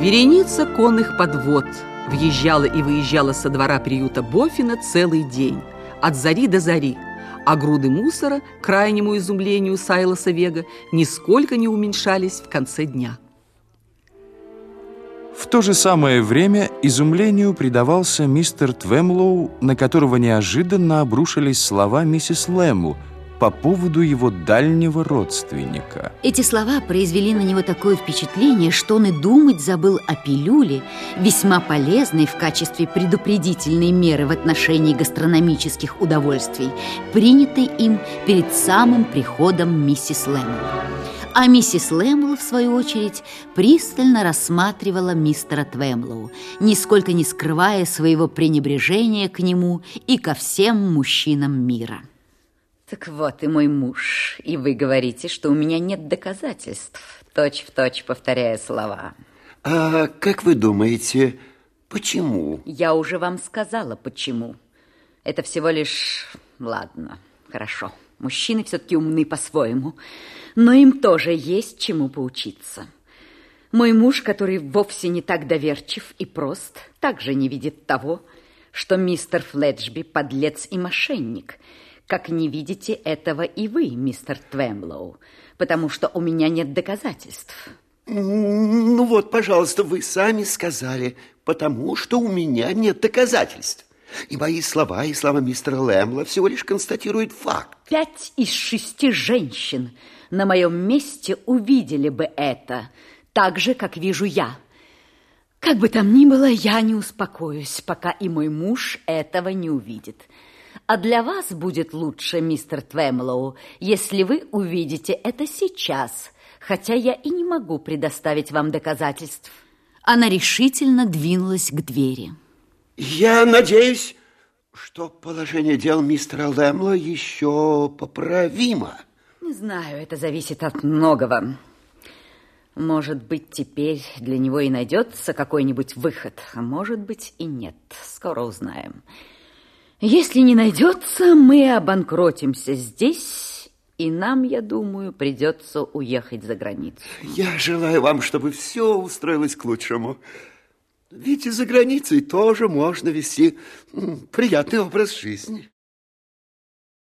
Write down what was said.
Вереница конных подвод. Въезжала и выезжала со двора приюта Бофина целый день, от зари до зари, а груды мусора, к крайнему изумлению Сайлоса Вега, нисколько не уменьшались в конце дня. В то же самое время изумлению предавался мистер Твемлоу, на которого неожиданно обрушились слова миссис Лэму – по поводу его дальнего родственника. Эти слова произвели на него такое впечатление, что он и думать забыл о пилюле, весьма полезной в качестве предупредительной меры в отношении гастрономических удовольствий, принятой им перед самым приходом миссис Лэмл. А миссис Лэмл, в свою очередь, пристально рассматривала мистера Твемлоу, нисколько не скрывая своего пренебрежения к нему и ко всем мужчинам мира. Так вот и мой муж. И вы говорите, что у меня нет доказательств, точь в точь повторяя слова. А как вы думаете, почему? Я уже вам сказала, почему. Это всего лишь... Ладно, хорошо. Мужчины все-таки умны по-своему, но им тоже есть чему поучиться. Мой муж, который вовсе не так доверчив и прост, также не видит того, что мистер Фледжби подлец и мошенник – как не видите этого и вы, мистер Твемлоу, потому что у меня нет доказательств. Ну вот, пожалуйста, вы сами сказали, потому что у меня нет доказательств. И мои слова, и слова мистера Лэмла всего лишь констатируют факт. Пять из шести женщин на моем месте увидели бы это, так же, как вижу я. Как бы там ни было, я не успокоюсь, пока и мой муж этого не увидит. А для вас будет лучше, мистер Твемлоу, если вы увидите это сейчас, хотя я и не могу предоставить вам доказательств. Она решительно двинулась к двери. Я надеюсь, что положение дел мистера Лэмла еще поправимо. Не знаю, это зависит от многого. Может быть, теперь для него и найдется какой-нибудь выход, а может быть и нет. Скоро узнаем. Если не найдется, мы обанкротимся здесь, и нам, я думаю, придется уехать за границу. Я желаю вам, чтобы все устроилось к лучшему. Ведь и за границей тоже можно вести приятный образ жизни.